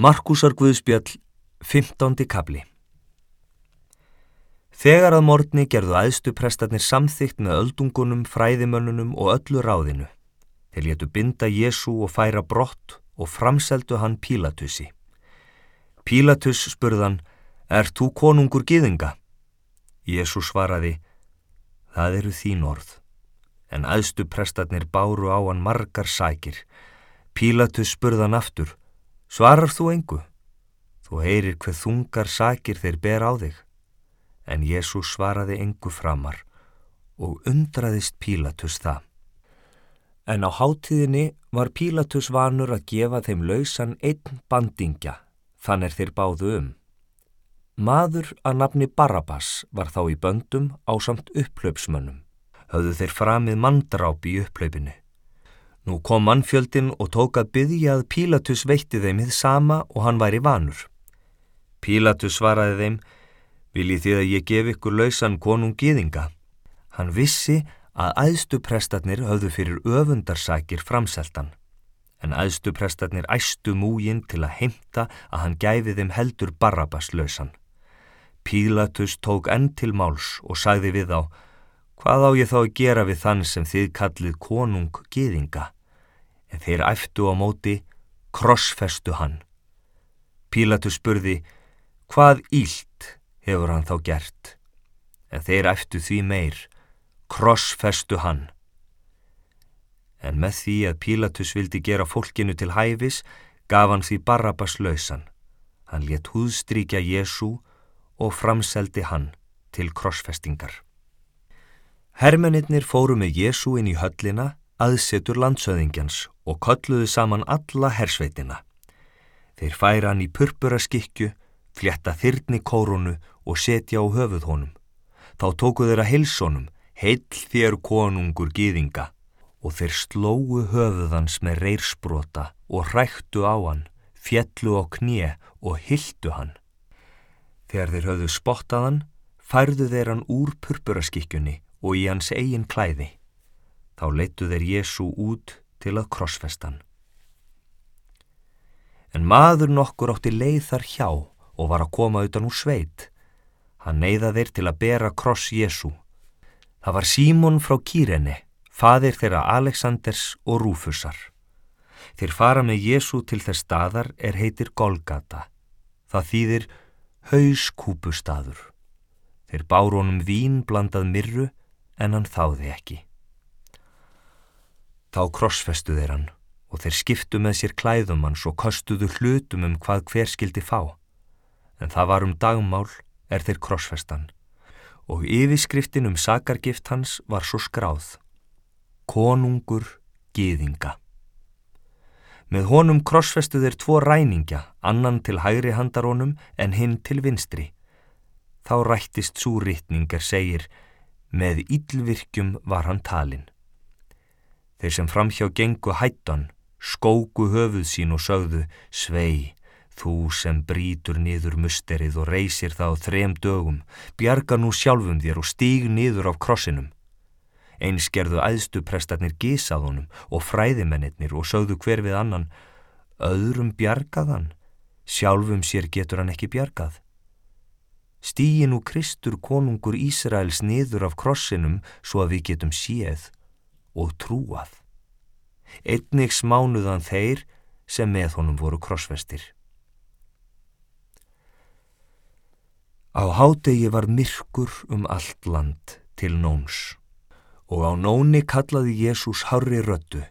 Markusar Guðspjall, 15. kabli Þegar að morgni gerðu æðstu prestarnir samþygt með öldungunum, fræðimönnunum og öllu ráðinu. Þeir létu binda Jésu og færa brott og framseldu hann Pílatusi. Pílatus spurðan, er þú konungur giðinga? Jésu svaraði, það eru þín orð. En æðstu prestarnir báru á hann margar sækir. Pílatus spurðan aftur, Svarar þú engu? Þú heyrir hver þungar sakir þeir ber á þig. En Jésús svaraði engu framar og undraðist Pílatus það. En á hátíðinni var Pílatus vanur að gefa þeim lausan einn bandingja, þannig þeir báðu um. Maður að nafni Barabas var þá í böndum á samt upplaupsmönnum. Höfðu þeir framið mandráp í upplaupinu. Nú kom mannfjöldin og tók að byggja að Pílatus veitti þeim hið sama og hann væri vanur. Pílatus svaraði þeim, viljið þið að ég gef ykkur lausan konung gýðinga. Hann vissi að æðstuprestarnir höfðu fyrir öfundarsakir framseltan, en æðstuprestarnir æstu múgin til að heimta að hann gæfi þeim heldur Barabas lausan. Pílatus tók enn til máls og sagði við á, Hvað á ég þá að gera við þann sem þið kallið konung gýðinga? En þeir æftu á móti, krossfestu hann. Pílatus spurði, hvað ílt hefur hann þá gert? En þeir æftu því meir, krossfestu hann. En með því að Pílatus vildi gera fólkinu til hæfis, gaf hann því Barabas lausan. Hann let húðstríkja Jésu og framseldi hann til krossfestingar. Hermennir fóru með Jésu inn í höllina, aðsetur landsöðingjans og kolluðu saman alla hersveitina. Þeir færa hann í purpuraskikju, fletta þyrni kórunu og setja á höfuð honum. Þá tóku þeir að heilsónum, heill þér konungur gýðinga og þeir slóu höfuðans með reyrsbrota og ræktu á hann, fjellu á knje og hildu hann. Þegar þeir höfðu spottaðan, færðu þeir hann úr purpuraskikkjunni og í hans eigin klæði. Þá leittu þeir Jésu út til að krossfestan. En maður nokkur átti leið þar hjá og var að koma utan úr sveit. Hann neyða þeir til að bera kross Jésu. Það var Símon frá Kýreni, fadir þeirra Aleksanders og Rúfusar. Þeir fara með Jésu til þess staðar er heitir Golgata. Það þýðir hauskúpustaður. Þeir bárónum vín blandað myrru en hann þáði ekki. Þá krossfestu þeir hann og þeir skiptu með sér klæðum hans og kostuðu hlutum um hvað hver skildi fá. En það var um dagmál er þeir krossfestan og yfirskriftin um sakargift hans var svo skráð. Konungur Gýðinga. Með honum krossfestu þeir tvo ræningja, annan til hægri handarónum en hinn til vinstri. Þá rættist svo rittningar segir Með íllvirkjum var hann talinn. Þeir sem framhjá gengu hættan, skóku höfuð sín og sögðu Svei, þú sem brítur niður musterið og reysir það á þrem dögum, bjarga nú sjálfum þér og stíg niður af krossinum. Eins gerðu æðstuprestarnir gísaðunum og fræðimennir og sögðu hver við annan, öðrum bjargaðan, sjálfum sér getur hann ekki bjargað. Stýi nú Kristur konungur Ísraels niður af krossinum svo að við getum séð og trúað. Einnig smánuðan þeir sem með honum voru krossvestir. Á hádegi var myrkur um allt land til nóns og á nóni kallaði Jésús harri röttu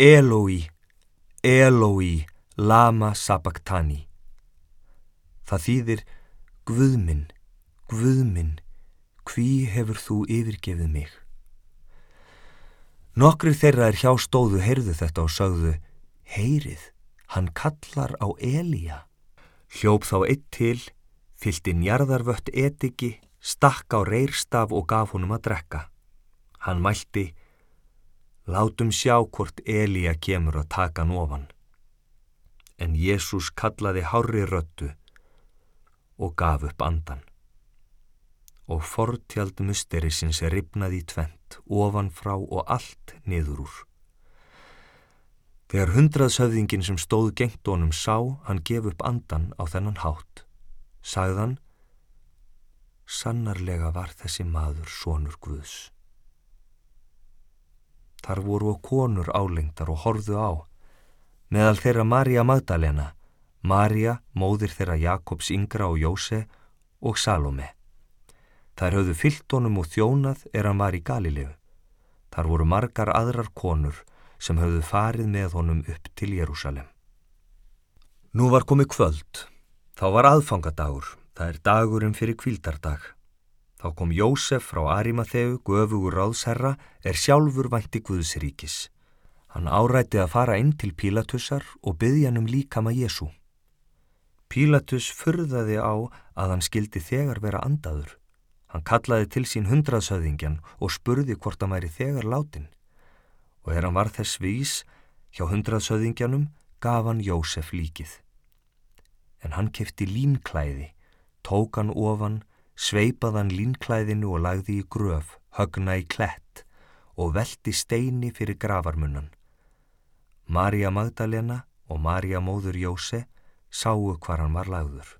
Eloi, Eloi, lama sabachthani. Það þýðir Guðminn, Guðminn, hví hefur þú yfirgefið mig? Nokkri þeirra er hjá stóðu heyrðu þetta og sagðu, heyrið, hann kallar á Elíja. Hljóp þá eitt til, fylgti njarðarvött etiki, stakk á reyrstaf og gaf honum að drekka. Hann mælti, látum sjá hvort Elíja kemur að taka hann ofan. En Jésús kallaði hári röttu, og gaf upp andan. Og fortjald musterisins er ripnað í tvent, ofan frá og allt niður úr. Þegar hundraðshöfðingin sem stóð gengt honum sá hann gef upp andan á þennan hátt, sagðan, sannarlega var þessi maður sonur Guðs. Þar voru og konur álengtar og horðu á, meðal þeirra Marja Magdalena, Marja, móðir þeirra Jakobs yngra og Jóse og Salome. Þær höfðu fyllt honum og þjónað er hann var í Galilegu. Þar voru margar aðrar konur sem höfðu farið með honum upp til Jérúsalem. Nú var komið kvöld. Þá var aðfangadagur. Það er dagurinn fyrir kvildardag. Þá kom Jósef frá Arimatheu, göfugur ráðsherra, er sjálfur vænti Guðsríkis. Hann árætti að fara inn til Pílatussar og byggja hann um líkama Jésu. Pílatus furðaði á að hann skildi þegar vera andaður. Hann kallaði til sín hundraðsöðingjan og spurði hvort hann væri þegar látin. Og er hann var þess vís, hjá hundraðsöðingjanum gaf hann Jósef líkið. En hann kefti línklæði, tók hann ofan, sveipaði hann línklæðinu og lagði í gröf, högna í klett og veldi steini fyrir gravarmunnan. Marja Magdalena og Marja móður Jóse sáu hvar hann var lagður.